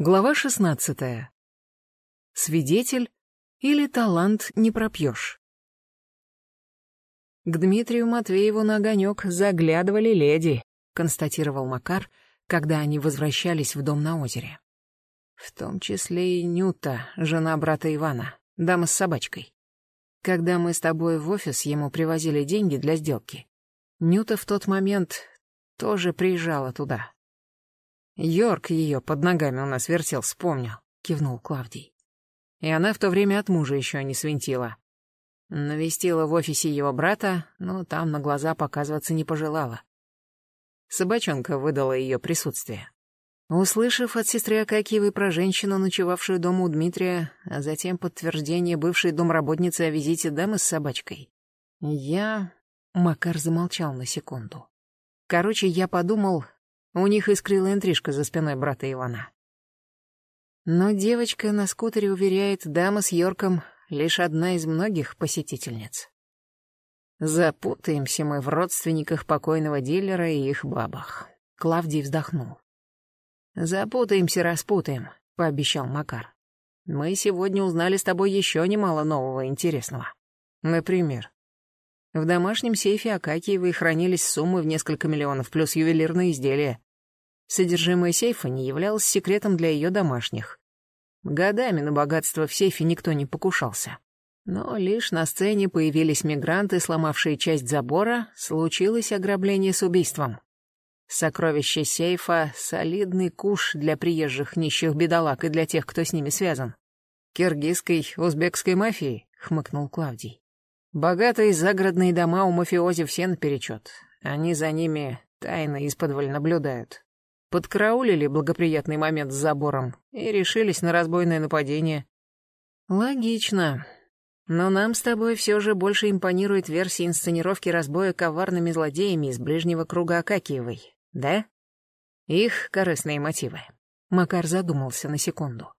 Глава 16. Свидетель или талант не пропьешь. К Дмитрию Матвееву на огонек заглядывали леди, констатировал Макар, когда они возвращались в дом на озере. В том числе и Нюта, жена брата Ивана, дама с собачкой. Когда мы с тобой в офис ему привозили деньги для сделки, Нюта в тот момент тоже приезжала туда. Йорк ее под ногами у нас вертел, вспомнил, кивнул Клавдий. И она в то время от мужа еще не свинтила. Навестила в офисе его брата, но там на глаза показываться не пожелала. Собачонка выдала ее присутствие. Услышав от сестры Акакиевой про женщину, ночевавшую дома у Дмитрия, а затем подтверждение бывшей домработницы о визите дамы с собачкой, я... Макар замолчал на секунду. Короче, я подумал, у них искрила интрижка за спиной брата Ивана. Но девочка на скутере уверяет, дама с Йорком — лишь одна из многих посетительниц. Запутаемся мы в родственниках покойного дилера и их бабах. Клавдий вздохнул. Запутаемся, распутаем, пообещал Макар. Мы сегодня узнали с тобой еще немало нового интересного. Например, в домашнем сейфе Акакиевой хранились суммы в несколько миллионов плюс ювелирные изделия. Содержимое сейфа не являлось секретом для ее домашних. Годами на богатство в сейфе никто не покушался. Но лишь на сцене появились мигранты, сломавшие часть забора, случилось ограбление с убийством. Сокровище сейфа — солидный куш для приезжих нищих бедолаг и для тех, кто с ними связан. «Киргизской, узбекской мафии», — хмыкнул Клавдий. Богатые загородные дома у мафиози все наперечет. Они за ними тайно исподволь наблюдают. Подкараулили благоприятный момент с забором и решились на разбойное нападение. Логично. Но нам с тобой все же больше импонирует версия инсценировки разбоя коварными злодеями из ближнего круга Акакиевой, да? Их корыстные мотивы. Макар задумался на секунду.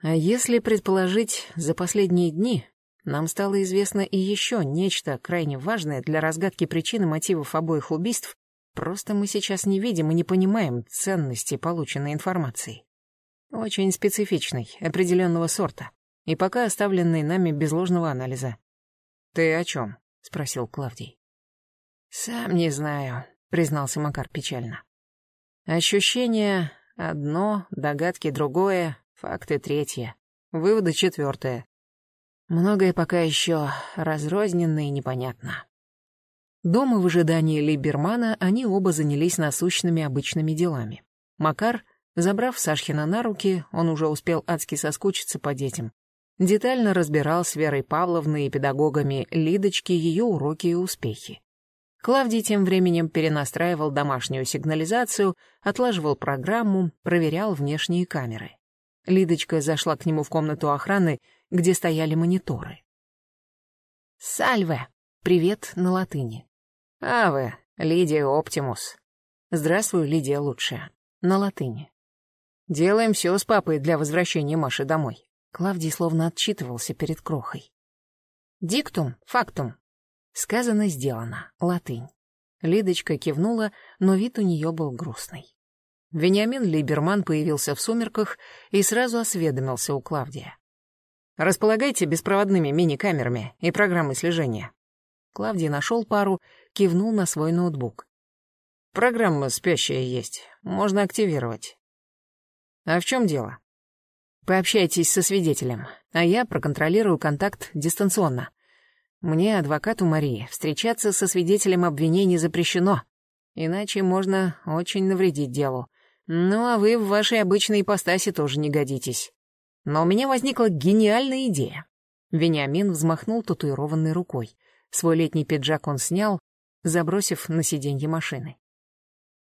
А если предположить, за последние дни нам стало известно и еще нечто крайне важное для разгадки причины мотивов обоих убийств, просто мы сейчас не видим и не понимаем ценности полученной информации. Очень специфичной, определенного сорта, и пока оставленной нами без ложного анализа. «Ты о чем?» — спросил Клавдий. «Сам не знаю», — признался Макар печально. «Ощущение одно, догадки другое, факты третье, выводы четвертое. Многое пока еще разрозненно и непонятно. Дома в ожидании Либермана они оба занялись насущными обычными делами. Макар, забрав Сашхина на руки, он уже успел адски соскучиться по детям. Детально разбирал с Верой Павловной и педагогами Лидочки ее уроки и успехи. Клавдий тем временем перенастраивал домашнюю сигнализацию, отлаживал программу, проверял внешние камеры. Лидочка зашла к нему в комнату охраны где стояли мониторы. «Сальве!» — привет на латыни. «Аве, Лидия Оптимус!» «Здравствуй, Лидия лучшая!» На латыни. «Делаем все с папой для возвращения Маши домой». Клавдий словно отчитывался перед крохой. «Диктум, фактум». Сказано, сделано. Латынь. Лидочка кивнула, но вид у нее был грустный. Вениамин Либерман появился в сумерках и сразу осведомился у Клавдия. Располагайте беспроводными мини-камерами и программой слежения. Клавдий нашел пару, кивнул на свой ноутбук. Программа спящая есть, можно активировать. А в чем дело? Пообщайтесь со свидетелем, а я проконтролирую контакт дистанционно. Мне, адвокату Марии, встречаться со свидетелем обвинений запрещено, иначе можно очень навредить делу. Ну а вы в вашей обычной ипостаси тоже не годитесь. Но у меня возникла гениальная идея. Вениамин взмахнул татуированной рукой. Свой летний пиджак он снял, забросив на сиденье машины.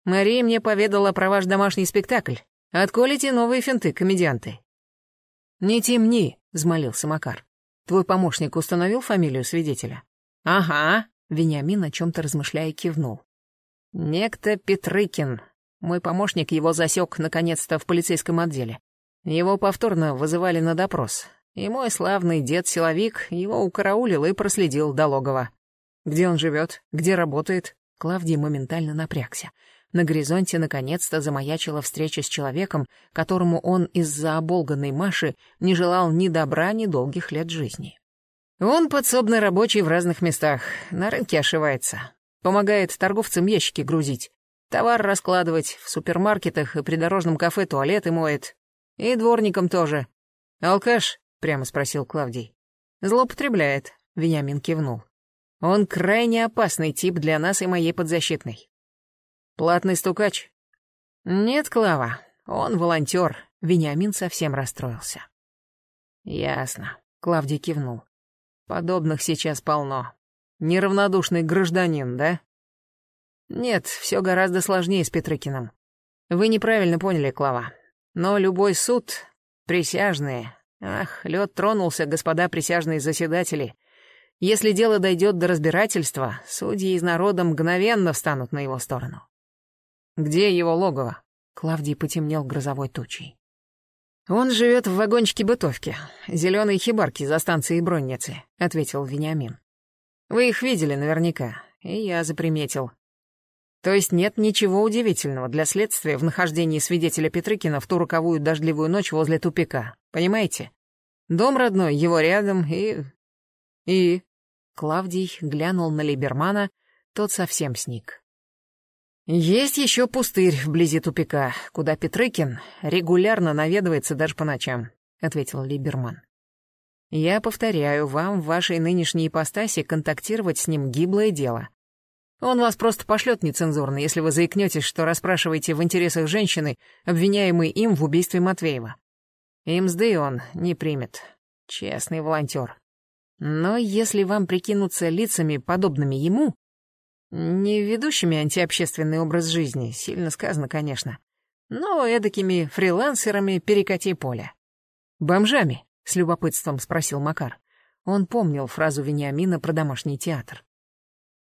«Мария мне поведала про ваш домашний спектакль. Отколите новые финты, комедианты». «Не темни», — взмолился Макар. «Твой помощник установил фамилию свидетеля?» «Ага», — Вениамин о чем-то размышляя кивнул. «Некто Петрыкин. Мой помощник его засек наконец-то в полицейском отделе. Его повторно вызывали на допрос, и мой славный дед-силовик его укараулил и проследил до логова. Где он живет, где работает, Клавдий моментально напрягся. на горизонте наконец-то замаячила встреча с человеком, которому он из-за оболганной Маши не желал ни добра, ни долгих лет жизни. Он подсобный рабочий в разных местах, на рынке ошивается. Помогает торговцам ящики грузить, товар раскладывать, в супермаркетах и придорожном кафе туалеты моет. И дворникам тоже. «Алкаш?» — прямо спросил Клавдий. «Злоупотребляет», — Вениамин кивнул. «Он крайне опасный тип для нас и моей подзащитной». «Платный стукач?» «Нет, Клава, он волонтер», — Вениамин совсем расстроился. «Ясно», — Клавдий кивнул. «Подобных сейчас полно. Неравнодушный гражданин, да?» «Нет, все гораздо сложнее с Петрыкиным. Вы неправильно поняли, Клава. Но любой суд, присяжные... Ах, лед тронулся, господа присяжные заседатели. Если дело дойдет до разбирательства, судьи из народа мгновенно встанут на его сторону. Где его логово? Клавдий потемнел грозовой тучей. «Он живет в вагончике бытовки, зеленой хибарки за станцией Бронницы», — ответил Вениамин. «Вы их видели наверняка, и я заприметил. То есть нет ничего удивительного для следствия в нахождении свидетеля Петрыкина в ту роковую дождливую ночь возле тупика, понимаете? Дом родной, его рядом и... и... Клавдий глянул на Либермана, тот совсем сник. Есть еще пустырь вблизи тупика, куда Петрыкин регулярно наведывается даже по ночам, ответил Либерман. Я повторяю, вам в вашей нынешней ипостаси контактировать с ним гиблое дело. Он вас просто пошлет нецензурно, если вы заикнетесь, что расспрашиваете в интересах женщины, обвиняемой им в убийстве Матвеева. И он не примет. Честный волонтер. Но если вам прикинуться лицами, подобными ему, не ведущими антиобщественный образ жизни, сильно сказано, конечно, но эдакими фрилансерами перекати поле. «Бомжами?» — с любопытством спросил Макар. Он помнил фразу Вениамина про домашний театр.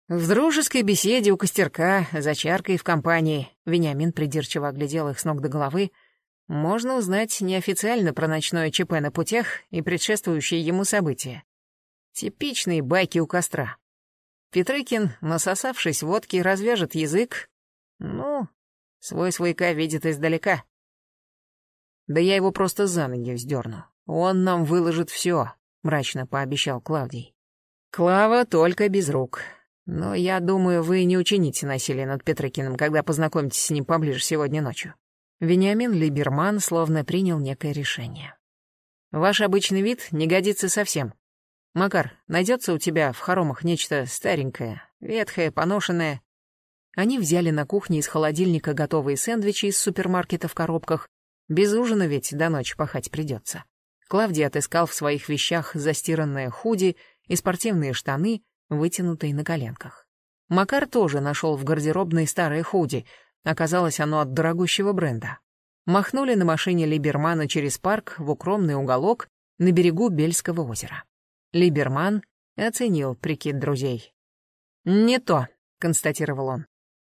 В дружеской беседе у костерка, за чаркой в компании, Вениамин придирчиво оглядел их с ног до головы, можно узнать неофициально про ночное ЧП на путях и предшествующие ему события. Типичные байки у костра. Петрыкин, насосавшись водки, развяжет язык. Ну, свой свойка видит издалека. Да я его просто за ноги вздерну. Он нам выложит все, мрачно пообещал Клавдий. Клава только без рук. Но я думаю, вы не учините насилие над Петрыкиным, когда познакомитесь с ним поближе сегодня ночью. Вениамин Либерман словно принял некое решение. Ваш обычный вид не годится совсем. Макар, найдется у тебя в хоромах нечто старенькое, ветхое, поношенное? Они взяли на кухне из холодильника готовые сэндвичи из супермаркета в коробках. Без ужина ведь до ночи пахать придется. Клавдий отыскал в своих вещах застиранное худи и спортивные штаны, вытянутый на коленках. Макар тоже нашел в гардеробной старое худи, оказалось оно от дорогущего бренда. Махнули на машине Либермана через парк в укромный уголок на берегу Бельского озера. Либерман оценил прикид друзей. «Не то», — констатировал он.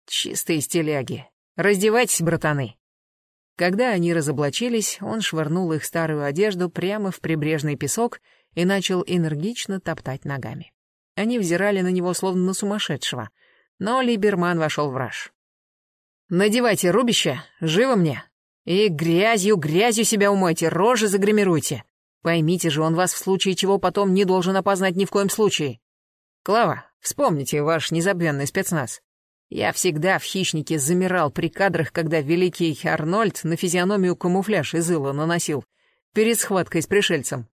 «Чистые стиляги. Раздевайтесь, братаны». Когда они разоблачились, он швырнул их старую одежду прямо в прибрежный песок и начал энергично топтать ногами. Они взирали на него словно на сумасшедшего. Но Либерман вошел в раж. «Надевайте рубище, живо мне! И грязью, грязью себя умойте, рожи загримируйте! Поймите же, он вас в случае чего потом не должен опознать ни в коем случае. Клава, вспомните ваш незабвенный спецназ. Я всегда в «Хищнике» замирал при кадрах, когда великий Арнольд на физиономию камуфляж из ила наносил перед схваткой с пришельцем.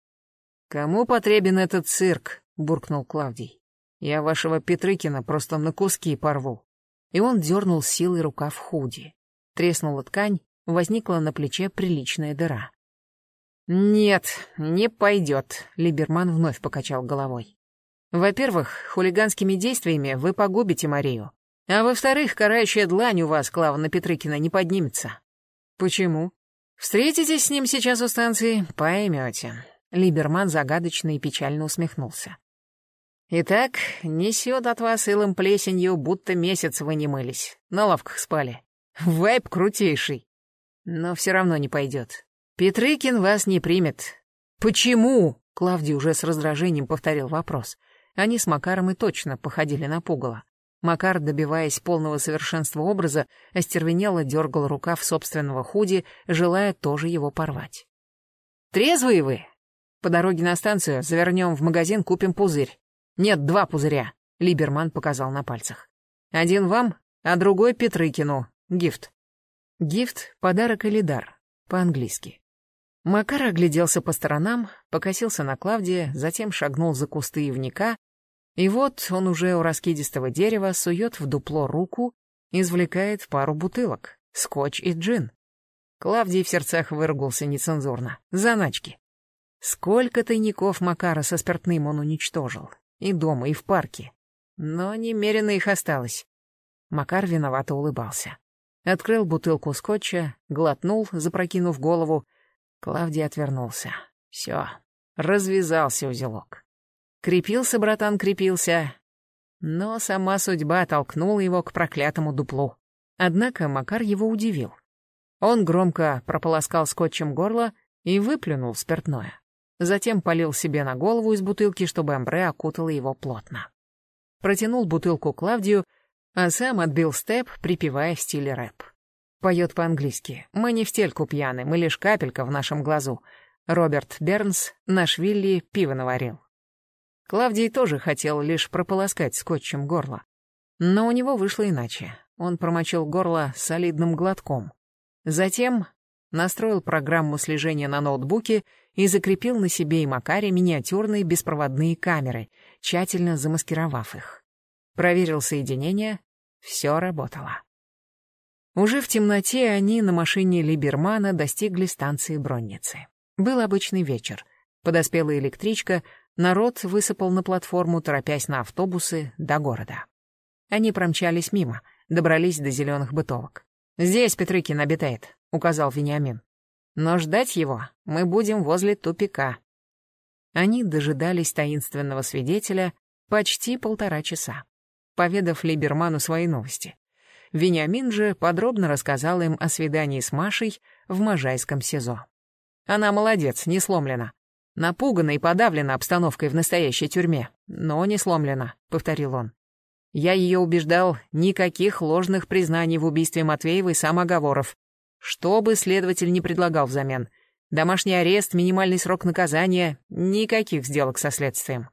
Кому потребен этот цирк? буркнул Клавдий. Я вашего Петрыкина просто на куски порву. И он дернул силой рука в худи. Треснула ткань, возникла на плече приличная дыра. «Нет, не пойдет», — Либерман вновь покачал головой. «Во-первых, хулиганскими действиями вы погубите Марию. А во-вторых, карающая длань у вас, Клава на Петрыкина, не поднимется». «Почему?» «Встретитесь с ним сейчас у станции, поймете». Либерман загадочно и печально усмехнулся. Итак, несет от вас илом плесенью, будто месяц вы не мылись, на лавках спали. Вайп крутейший. Но все равно не пойдет. Петрыкин вас не примет. Почему? Клавдий уже с раздражением повторил вопрос. Они с Макаром и точно походили на пугало. Макар, добиваясь полного совершенства образа, остервенело дергал рукав собственного худи, желая тоже его порвать. «Трезвые вы? По дороге на станцию завернем в магазин, купим пузырь. Нет, два пузыря», — Либерман показал на пальцах. «Один вам, а другой Петрыкину. Гифт». Гифт — подарок или дар, по-английски. Макар огляделся по сторонам, покосился на Клавдия, затем шагнул за кусты ивника, и вот он уже у раскидистого дерева сует в дупло руку, извлекает пару бутылок, скотч и джин. Клавдий в сердцах выругался нецензурно. Заначки. Сколько тайников Макара со спиртным он уничтожил. И дома, и в парке. Но немерено их осталось. Макар виновато улыбался. Открыл бутылку скотча, глотнул, запрокинув голову. Клавдий отвернулся. Все, развязался узелок. Крепился, братан, крепился. Но сама судьба толкнула его к проклятому дуплу. Однако Макар его удивил. Он громко прополоскал скотчем горло и выплюнул спиртное. Затем полил себе на голову из бутылки, чтобы амбре окутало его плотно. Протянул бутылку Клавдию, а сам отбил степ, припевая в стиле рэп. Поет по-английски. «Мы не в стельку пьяны, мы лишь капелька в нашем глазу». Роберт Бернс, наш Вилли, пиво наварил. Клавдий тоже хотел лишь прополоскать скотчем горло. Но у него вышло иначе. Он промочил горло солидным глотком. Затем настроил программу слежения на ноутбуке и закрепил на себе и Макаре миниатюрные беспроводные камеры, тщательно замаскировав их. Проверил соединение, все работало. Уже в темноте они на машине Либермана достигли станции Бронницы. Был обычный вечер. Подоспела электричка, Народ высыпал на платформу, торопясь на автобусы до города. Они промчались мимо, добрались до зеленых бытовок. «Здесь Петрыкин обитает», — указал Вениамин. «Но ждать его мы будем возле тупика». Они дожидались таинственного свидетеля почти полтора часа, поведав Либерману свои новости. Вениамин же подробно рассказал им о свидании с Машей в Можайском СИЗО. Она молодец, не сломлена. Напугана и подавлена обстановкой в настоящей тюрьме, но не сломлена, — повторил он. Я ее убеждал, никаких ложных признаний в убийстве Матвеевой самоговоров. Что бы следователь не предлагал взамен. Домашний арест, минимальный срок наказания, никаких сделок со следствием.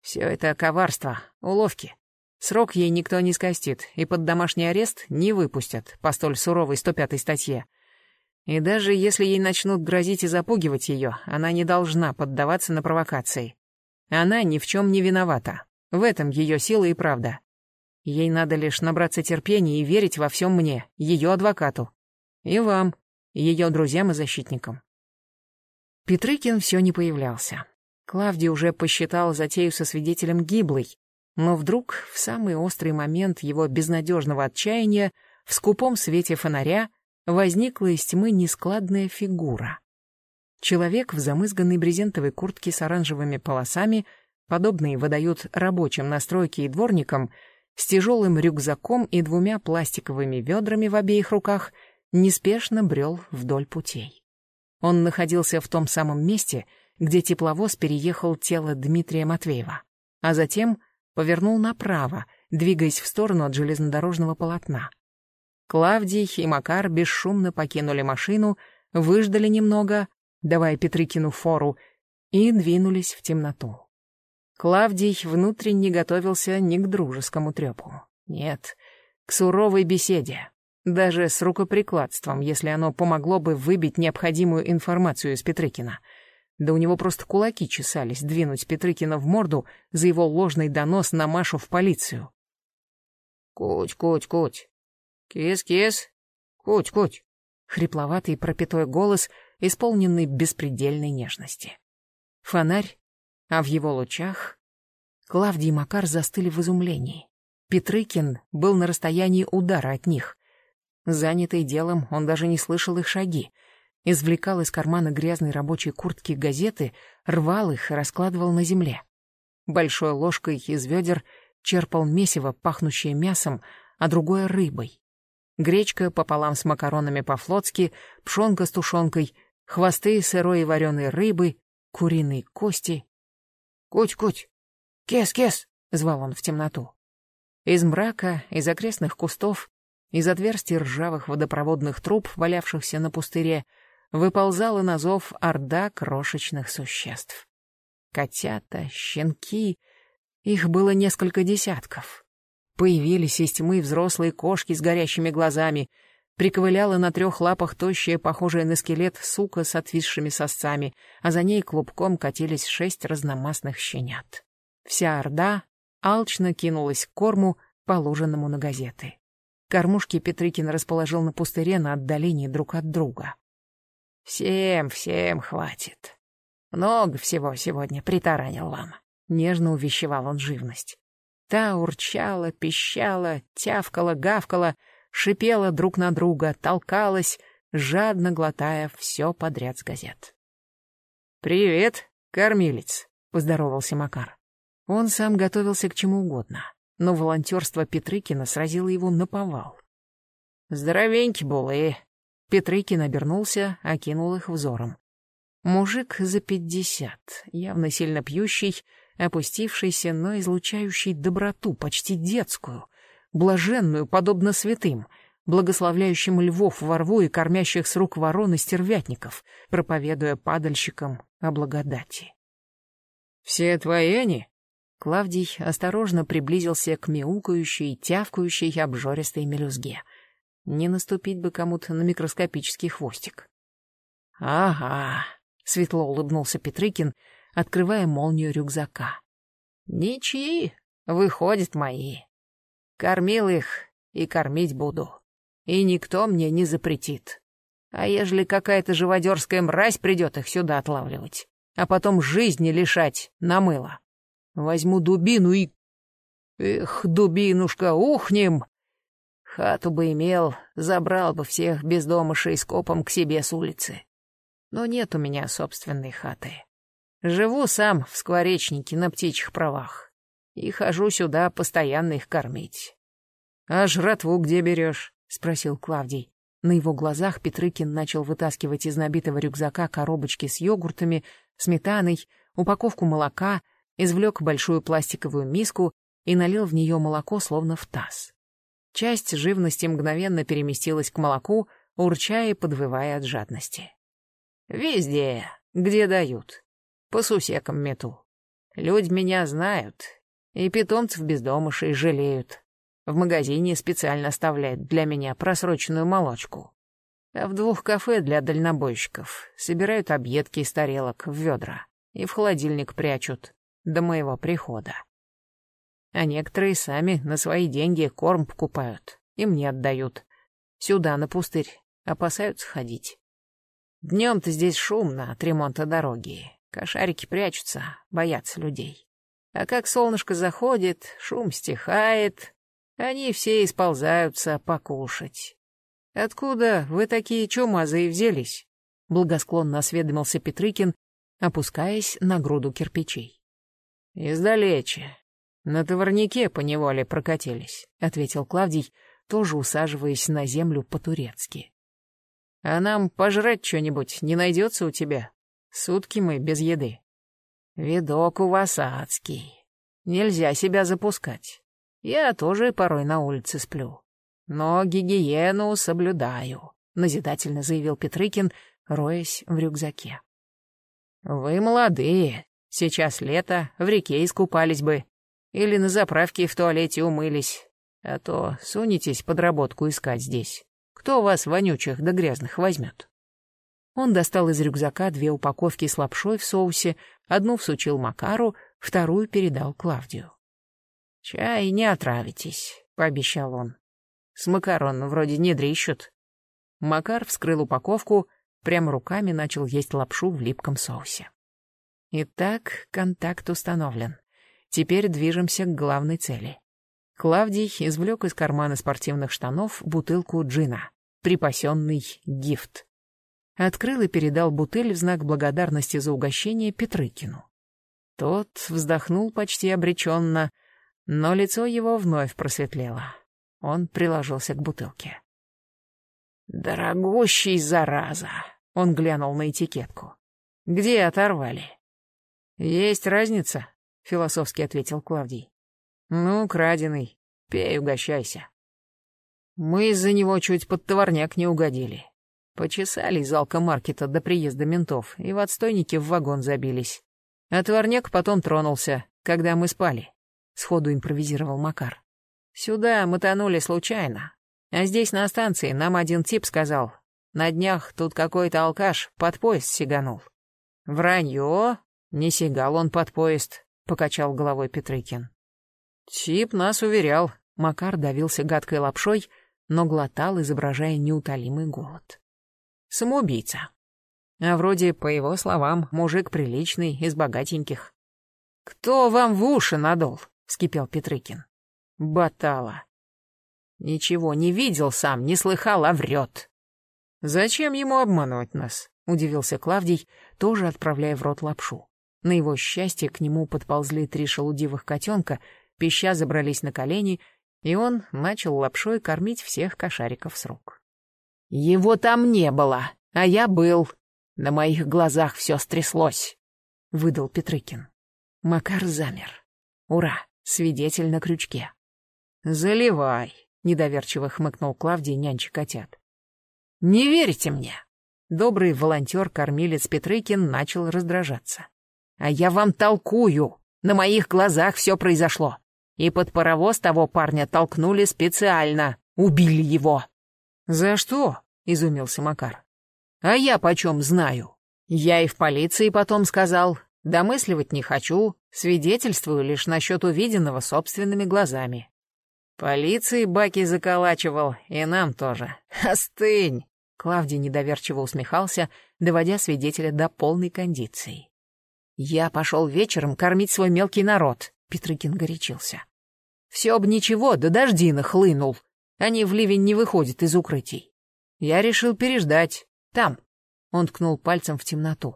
Все это коварство, уловки. Срок ей никто не скостит, и под домашний арест не выпустят по столь суровой 105-й статье. И даже если ей начнут грозить и запугивать ее, она не должна поддаваться на провокации. Она ни в чем не виновата. В этом ее сила и правда. Ей надо лишь набраться терпения и верить во всем мне, ее адвокату. И вам, ее друзьям и защитникам. Петрыкин все не появлялся. Клавдий уже посчитал затею со свидетелем гиблой, но вдруг, в самый острый момент его безнадежного отчаяния, в скупом свете фонаря, возникла из тьмы нескладная фигура. Человек в замызганной брезентовой куртке с оранжевыми полосами, подобные выдают рабочим на стройке и дворникам, с тяжелым рюкзаком и двумя пластиковыми ведрами в обеих руках, неспешно брел вдоль путей. Он находился в том самом месте, где тепловоз переехал тело Дмитрия Матвеева, а затем повернул направо, двигаясь в сторону от железнодорожного полотна. Клавдий и Макар бесшумно покинули машину, выждали немного, давая Петрыкину фору, и двинулись в темноту. Клавдий внутренне готовился не к дружескому трепу. Нет, к суровой беседе. Даже с рукоприкладством, если оно помогло бы выбить необходимую информацию из Петрыкина. Да у него просто кулаки чесались двинуть Петрыкина в морду за его ложный донос на Машу в полицию. «Куть, Куть, Куть, «Кис-кис! Куть-куть!» Хрипловатый пропитой голос, исполненный беспредельной нежности. Фонарь, а в его лучах... Клавдий и Макар застыли в изумлении. Петрыкин был на расстоянии удара от них. Занятый делом, он даже не слышал их шаги. Извлекал из кармана грязной рабочей куртки газеты, рвал их и раскладывал на земле. Большой ложкой из ведер черпал месиво, пахнущее мясом, а другое — рыбой гречка пополам с макаронами по-флотски, пшенка с тушенкой, хвосты сырой и вареной рыбы, куриные кости. «Куть-куть! Кес-кес!» — звал он в темноту. Из мрака, из окрестных кустов, из отверстий ржавых водопроводных труб, валявшихся на пустыре, выползала на зов орда крошечных существ. Котята, щенки, их было несколько десятков. Появились из тьмы взрослые кошки с горящими глазами, приковыляла на трех лапах тощая, похожая на скелет, сука с отвисшими сосцами, а за ней клубком катились шесть разномастных щенят. Вся орда алчно кинулась к корму, положенному на газеты. Кормушки Петрыкин расположил на пустыре на отдалении друг от друга. «Всем, всем хватит. Много всего сегодня притаранил вам», — нежно увещевал он живность. Та урчала, пищала, тявкала, гавкала, шипела друг на друга, толкалась, жадно глотая все подряд с газет. «Привет, кормилец», — поздоровался Макар. Он сам готовился к чему угодно но волонтерство Петрыкина сразило его на повал. «Здоровеньки булы!» Петрыкин обернулся, окинул их взором. Мужик за пятьдесят, явно сильно пьющий, опустившийся, но излучающий доброту, почти детскую, блаженную, подобно святым, благословляющим львов во рву и кормящих с рук ворон и стервятников, проповедуя падальщикам о благодати. «Все твои они?» Клавдий осторожно приблизился к мяукающей, тявкающей обжористой мелюзге. Не наступить бы кому-то на микроскопический хвостик. «Ага», — светло улыбнулся Петрыкин, открывая молнию рюкзака. «Ничьи, выходят мои. Кормил их и кормить буду. И никто мне не запретит. А ежели какая-то живодерская мразь придет их сюда отлавливать, а потом жизни лишать на мыло, Возьму дубину и... Эх, дубинушка, ухнем! Хату бы имел, забрал бы всех бездомышей скопом к себе с улицы. Но нет у меня собственной хаты. Живу сам в скворечнике на птичьих правах. И хожу сюда постоянно их кормить. «А жратву где берешь?» — спросил Клавдий. На его глазах Петрыкин начал вытаскивать из набитого рюкзака коробочки с йогуртами, сметаной, упаковку молока, извлек большую пластиковую миску и налил в нее молоко, словно в таз. Часть живности мгновенно переместилась к молоку, урчая и подвывая от жадности. «Везде, где дают. По сусекам мету. Люди меня знают, и питомцев бездомышей жалеют. В магазине специально оставляют для меня просроченную молочку. А в двух кафе для дальнобойщиков собирают объедки из тарелок в ведра и в холодильник прячут до моего прихода. А некоторые сами на свои деньги корм покупают и мне отдают. Сюда, на пустырь, опасаются ходить. Днем-то здесь шумно от ремонта дороги. Кошарики прячутся, боятся людей. А как солнышко заходит, шум стихает, они все исползаются покушать. Откуда вы такие чумазые взялись? Благосклонно осведомился Петрыкин, опускаясь на груду кирпичей. «Издалече. На товарнике поневоле прокатились», — ответил Клавдий, тоже усаживаясь на землю по-турецки. «А нам пожрать что-нибудь не найдется у тебя? Сутки мы без еды. Видок у вас адский. Нельзя себя запускать. Я тоже порой на улице сплю. Но гигиену соблюдаю», — назидательно заявил Петрыкин, роясь в рюкзаке. «Вы молодые, Сейчас лето, в реке искупались бы. Или на заправке в туалете умылись. А то сунетесь подработку искать здесь. Кто вас, вонючих да грязных, возьмет? Он достал из рюкзака две упаковки с лапшой в соусе, одну всучил Макару, вторую передал Клавдию. «Чай не отравитесь», — пообещал он. «С макарон вроде не дрищут». Макар вскрыл упаковку, прямо руками начал есть лапшу в липком соусе. Итак, контакт установлен. Теперь движемся к главной цели. Клавдий извлек из кармана спортивных штанов бутылку джина, припасенный гифт. Открыл и передал бутыль в знак благодарности за угощение Петрыкину. Тот вздохнул почти обреченно, но лицо его вновь просветлело. Он приложился к бутылке. «Дорогущий, зараза!» — он глянул на этикетку. «Где оторвали?» «Есть разница», — философски ответил Клавдий. «Ну, краденый. Пей, угощайся. Мы из-за него чуть под товарняк не угодили. Почесали из алкомаркета до приезда ментов и в отстойнике в вагон забились. А товарняк потом тронулся, когда мы спали. Сходу импровизировал Макар. Сюда мы тонули случайно. А здесь на станции нам один тип сказал. На днях тут какой-то алкаш под поезд сиганул. Вранье. Не сигал он под поезд, покачал головой Петрыкин. Тип нас уверял. Макар давился гадкой лапшой, но глотал, изображая неутолимый голод. Самоубийца. А вроде, по его словам, мужик приличный, из богатеньких. «Кто вам в уши надул?» — вскипел Петрыкин. «Батала». «Ничего не видел сам, не слыхал, а врет». «Зачем ему обманывать нас?» — удивился Клавдий, тоже отправляя в рот лапшу. На его счастье к нему подползли три шелудивых котенка, пища забрались на колени, и он начал лапшой кормить всех кошариков с рук. «Его там не было, а я был. На моих глазах все стряслось», — выдал Петрыкин. Макар замер. «Ура, свидетель на крючке». «Заливай», — недоверчиво хмыкнул Клавдий, нянча котят. «Не верите мне?» Добрый волонтер-кормилец Петрыкин начал раздражаться. «А я вам толкую! На моих глазах все произошло. И под паровоз того парня толкнули специально. Убили его!» «За что?» — изумился Макар. «А я почем знаю? Я и в полиции потом сказал. Домысливать не хочу, свидетельствую лишь насчет увиденного собственными глазами. Полиции баки заколачивал, и нам тоже. Остынь!» Клавдий недоверчиво усмехался, доводя свидетеля до полной кондиции. «Я пошел вечером кормить свой мелкий народ», — Петрыкин горячился. «Все б ничего, да дожди нахлынул. Они в ливень не выходят из укрытий. Я решил переждать. Там. Он ткнул пальцем в темноту.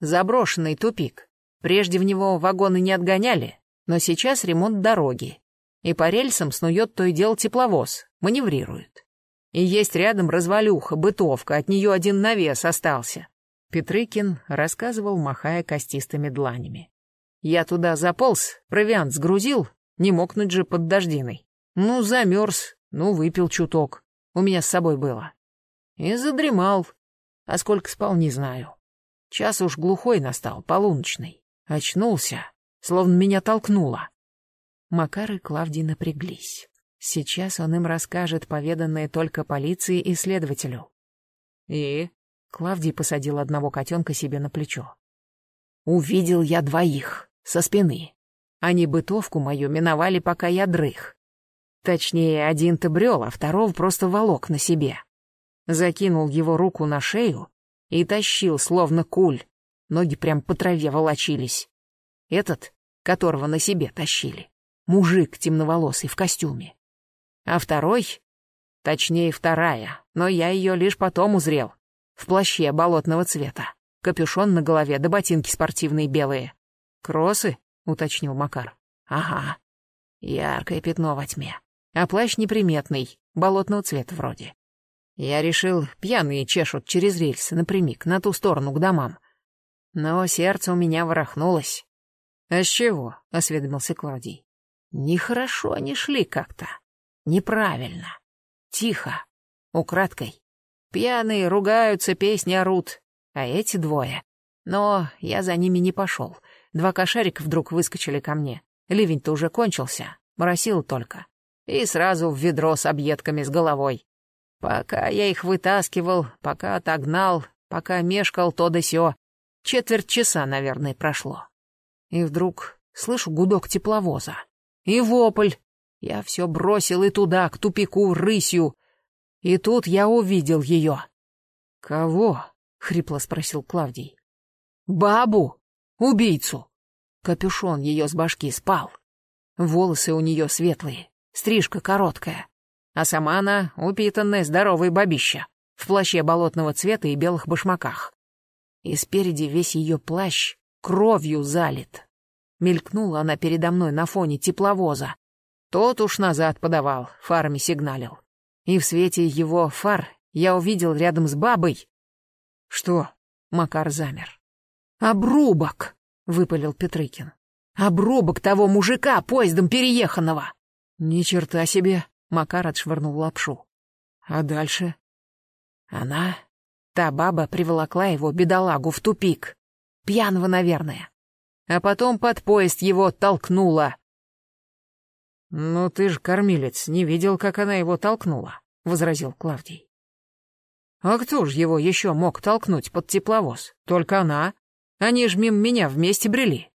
Заброшенный тупик. Прежде в него вагоны не отгоняли, но сейчас ремонт дороги. И по рельсам снует то и дело тепловоз, маневрирует. И есть рядом развалюха, бытовка, от нее один навес остался. Петрыкин рассказывал, махая костистыми дланями. Я туда заполз, провиант сгрузил, не мокнуть же под дождиной. Ну, замерз, ну, выпил чуток. У меня с собой было. И задремал. А сколько спал, не знаю. Час уж глухой настал, полуночный. Очнулся, словно меня толкнуло. Макар и Клавдий напряглись. Сейчас он им расскажет поведанное только полиции и следователю. И Клавдий посадил одного котенка себе на плечо. Увидел я двоих, со спины. Они бытовку мою миновали, пока я дрых. Точнее, один-то брел, а второго просто волок на себе. Закинул его руку на шею и тащил, словно куль. Ноги прям по траве волочились. Этот, которого на себе тащили, мужик темноволосый в костюме. А второй, точнее вторая, но я ее лишь потом узрел, в плаще болотного цвета, капюшон на голове да ботинки спортивные белые. «Кроссы?» — уточнил Макар. «Ага. Яркое пятно во тьме а плащ неприметный, болотного цвета вроде. Я решил, пьяные чешут через рельсы напрямик, на ту сторону, к домам. Но сердце у меня ворохнулось. «А с чего?» — осведомился Клавдий. «Нехорошо они шли как-то. Неправильно. Тихо. Украдкой. Пьяные ругаются, песни орут. А эти двое. Но я за ними не пошел. Два кошарика вдруг выскочили ко мне. Ливень-то уже кончился. Моросил только и сразу в ведро с объедками с головой. Пока я их вытаскивал, пока отогнал, пока мешкал то да сё, четверть часа, наверное, прошло. И вдруг слышу гудок тепловоза. И вопль. Я все бросил и туда, к тупику, рысью. И тут я увидел ее. «Кого?» — хрипло спросил Клавдий. «Бабу! Убийцу!» Капюшон ее с башки спал. Волосы у нее светлые, стрижка короткая. А сама она упитанная, здоровая бабища, в плаще болотного цвета и белых башмаках. И спереди весь ее плащ кровью залит. Мелькнула она передо мной на фоне тепловоза. Тот уж назад подавал, фарами сигналил. И в свете его фар я увидел рядом с бабой... Что? Макар замер. «Обрубок!» — выпалил Петрыкин. «Обрубок того мужика, поездом перееханного!» Ни черта себе, Макар отшвырнул лапшу. А дальше? Она, та баба, приволокла его, бедолагу, в тупик. Пьяного, наверное. А потом под поезд его толкнула. «Ну ты ж, кормилец, не видел, как она его толкнула», — возразил Клавдий. «А кто ж его еще мог толкнуть под тепловоз? Только она. Они ж мимо меня вместе брели».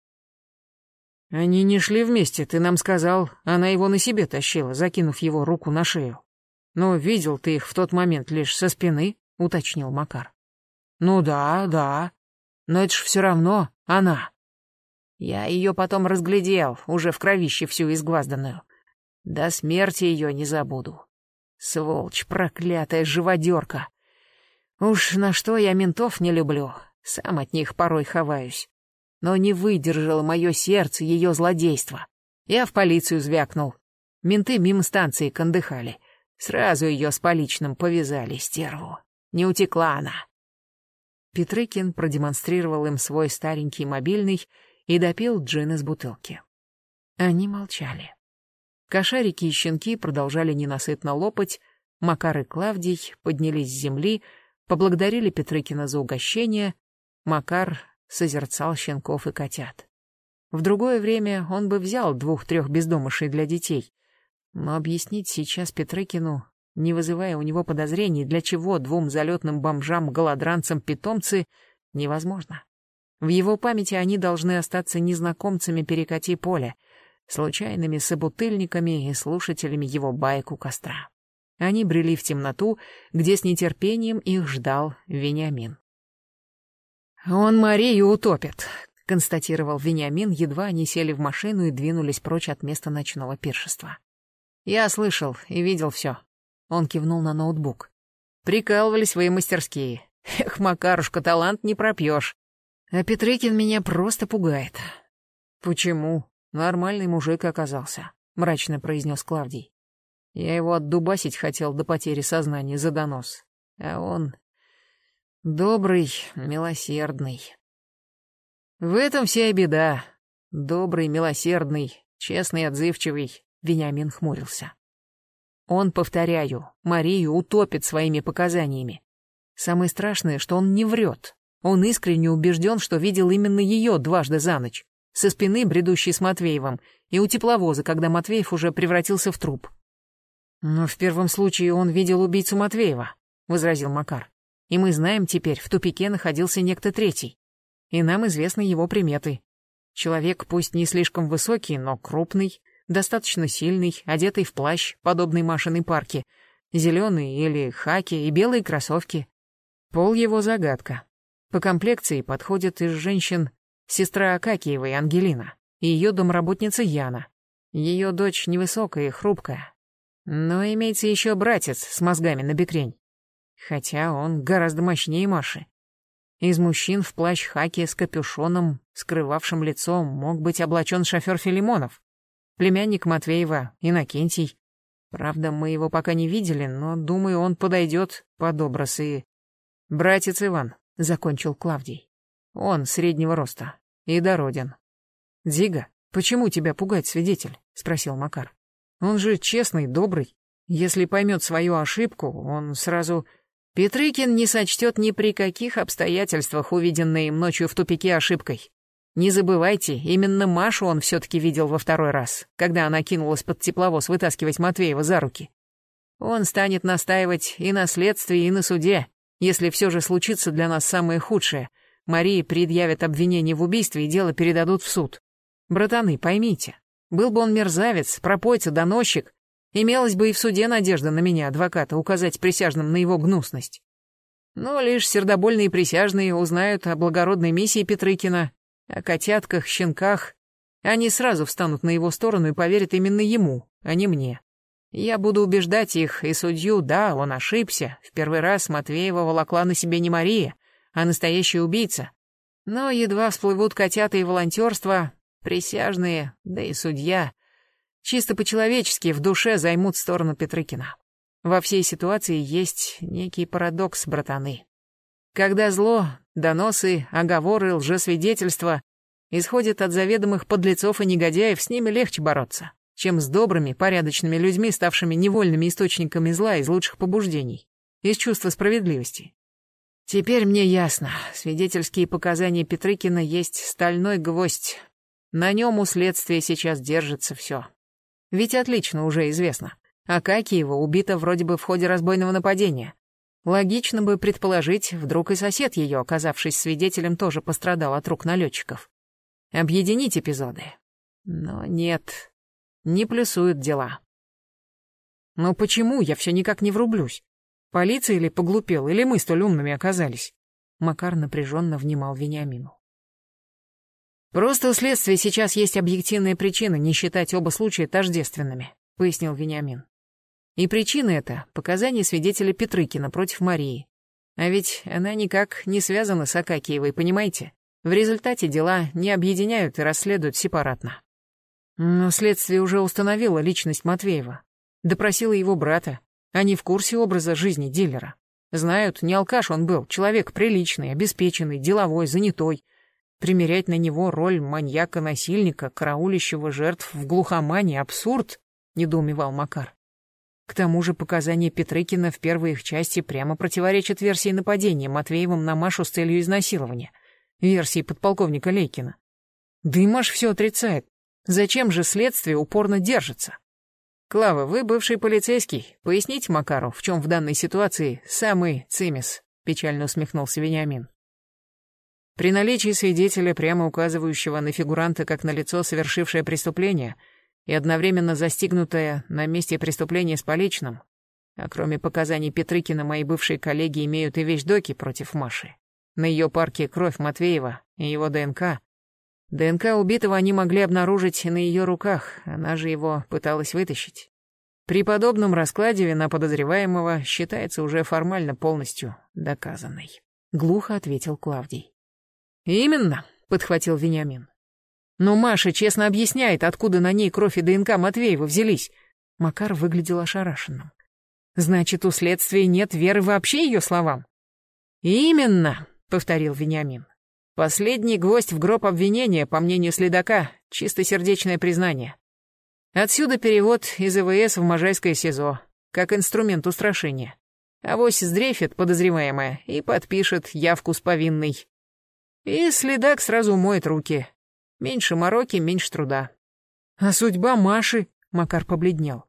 «Они не шли вместе, ты нам сказал. Она его на себе тащила, закинув его руку на шею. Но видел ты их в тот момент лишь со спины», — уточнил Макар. «Ну да, да. Но это ж все равно она. Я ее потом разглядел, уже в кровище всю изгвазданную. До смерти ее не забуду. Сволочь, проклятая живодерка. Уж на что я ментов не люблю, сам от них порой ховаюсь. Но не выдержало мое сердце ее злодейства. Я в полицию звякнул. Менты мимо станции кондыхали. Сразу ее с поличным повязали, стерву. Не утекла она. Петрыкин продемонстрировал им свой старенький мобильный и допил джин из бутылки. Они молчали. Кошарики и щенки продолжали ненасытно лопать, Макар и Клавдий поднялись с земли, поблагодарили Петрыкина за угощение, Макар созерцал щенков и котят. В другое время он бы взял двух-трех бездомышей для детей, но объяснить сейчас Петрыкину, не вызывая у него подозрений, для чего двум залетным бомжам-голодранцам питомцы, невозможно. В его памяти они должны остаться незнакомцами перекати поля, случайными собутыльниками и слушателями его байку костра. Они брели в темноту, где с нетерпением их ждал Вениамин. «Он Марию утопит», — констатировал Вениамин, едва они сели в машину и двинулись прочь от места ночного пиршества. «Я слышал и видел все». Он кивнул на ноутбук. «Прикалывались свои мастерские. Эх, Макарушка, талант не пропьешь. А Петрыкин меня просто пугает. Почему? Нормальный мужик оказался, мрачно произнес Клавдий. Я его отдубасить хотел до потери сознания за донос. А он добрый, милосердный. В этом вся беда. Добрый, милосердный, честный, отзывчивый. Вениамин хмурился. Он, повторяю, Марию утопит своими показаниями. Самое страшное, что он не врет. Он искренне убежден, что видел именно ее дважды за ночь, со спины, бредущей с Матвеевым, и у тепловоза, когда Матвеев уже превратился в труп. «Но в первом случае он видел убийцу Матвеева», — возразил Макар. «И мы знаем теперь, в тупике находился некто третий. И нам известны его приметы. Человек пусть не слишком высокий, но крупный, достаточно сильный, одетый в плащ, подобный Машиной парке, зеленый или хаки и белые кроссовки. Пол его загадка. По комплекции подходит из женщин сестра Акакиевой, Ангелина, и ее домработница Яна. Ее дочь невысокая и хрупкая. Но имеется еще братец с мозгами на бекрень. Хотя он гораздо мощнее Маши. Из мужчин в плащ хаки с капюшоном, скрывавшим лицо, мог быть облачен шофер Филимонов, племянник Матвеева, Иннокентий. Правда, мы его пока не видели, но, думаю, он подойдет под образ и... Братец Иван, закончил Клавдий. Он среднего роста и дороден. Дига, почему тебя пугает свидетель? спросил Макар. Он же честный, добрый. Если поймет свою ошибку, он сразу... Петрыкин не сочтет ни при каких обстоятельствах увиденной им ночью в тупике ошибкой. Не забывайте, именно Машу он все-таки видел во второй раз, когда она кинулась под тепловоз вытаскивать Матвеева за руки. Он станет настаивать и на следствии, и на суде, если все же случится для нас самое худшее, Марии предъявят обвинение в убийстве и дело передадут в суд. Братаны, поймите, был бы он мерзавец, пропойца, доносчик, имелась бы и в суде надежда на меня, адвоката, указать присяжным на его гнусность. Но лишь сердобольные присяжные узнают о благородной миссии Петрыкина, о котятках, щенках. Они сразу встанут на его сторону и поверят именно ему, а не мне. Я буду убеждать их и судью, да, он ошибся. В первый раз Матвеева волокла на себе не Мария, а настоящий убийца. Но едва всплывут котята и волонтерство, присяжные, да и судья, чисто по-человечески в душе займут сторону Петрыкина. Во всей ситуации есть некий парадокс, братаны. Когда зло, доносы, оговоры, лжесвидетельства исходят от заведомых подлецов и негодяев, с ними легче бороться чем с добрыми, порядочными людьми, ставшими невольными источниками зла из лучших побуждений, из чувства справедливости. Теперь мне ясно, свидетельские показания Петрыкина есть стальной гвоздь. На нем у следствия сейчас держится все. Ведь отлично уже известно. Акакиева убита вроде бы в ходе разбойного нападения. Логично бы предположить, вдруг и сосед ее, оказавшись свидетелем, тоже пострадал от рук налетчиков. Объединить эпизоды. Но нет, не плюсуют дела. Но почему я все никак не врублюсь? Полиция или поглупел, или мы столь умными оказались? Макар напряженно внимал Вениамину. Просто у следствия сейчас есть объективные причины не считать оба случая тождественными, пояснил Вениамин. И причина это — показания свидетеля Петрыкина против Марии. А ведь она никак не связана с Акакиевой, понимаете? В результате дела не объединяют и расследуют сепаратно. Но следствие уже установило личность Матвеева. Допросило его брата. Они в курсе образа жизни дилера. Знают, не алкаш он был, человек приличный, обеспеченный, деловой, занятой. Примерять на него роль маньяка-насильника, караулищего жертв в глухомане — абсурд, — недоумевал Макар. К тому же показания Петрыкина в первой их части прямо противоречат версии нападения Матвеевым на Машу с целью изнасилования, версии подполковника Лейкина. Да и Маш все отрицает. Зачем же следствие упорно держится? Клава, вы бывший полицейский. Поясните Макару, в чем в данной ситуации самый цимис, печально усмехнулся Вениамин. При наличии свидетеля, прямо указывающего на фигуранта как на лицо, совершившее преступление, и одновременно застигнутое на месте преступления с поличным, а кроме показаний Петрыкина, мои бывшие коллеги имеют и вещдоки против Маши. На ее парке кровь Матвеева и его ДНК, ДНК убитого они могли обнаружить на ее руках, она же его пыталась вытащить. При подобном раскладе вина подозреваемого считается уже формально полностью доказанной. Глухо ответил Клавдий. «Именно», — подхватил Вениамин. «Но Маша честно объясняет, откуда на ней кровь и ДНК Матвеева взялись». Макар выглядел ошарашенным. «Значит, у следствия нет веры вообще ее словам?» «Именно», — повторил Вениамин. Последний гвоздь в гроб обвинения, по мнению следака, чистосердечное признание. Отсюда перевод из ИВС в Можайское СИЗО, как инструмент устрашения. Авось сдрефит подозреваемая и подпишет явку с повинной. И следак сразу моет руки. Меньше мороки, меньше труда. А судьба Маши, Макар побледнел.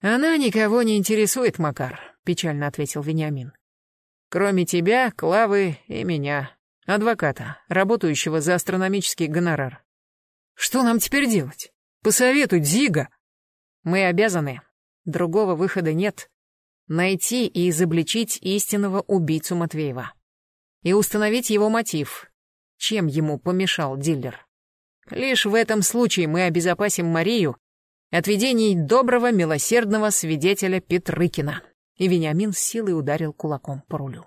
Она никого не интересует, Макар, печально ответил Вениамин. Кроме тебя, Клавы и меня. Адвоката, работающего за астрономический гонорар. Что нам теперь делать? Посоветуй, Зига. Мы обязаны. Другого выхода нет. Найти и изобличить истинного убийцу Матвеева. И установить его мотив. Чем ему помешал дилер. Лишь в этом случае мы обезопасим Марию от видений доброго, милосердного свидетеля Петрыкина. И Вениамин с силой ударил кулаком по рулю.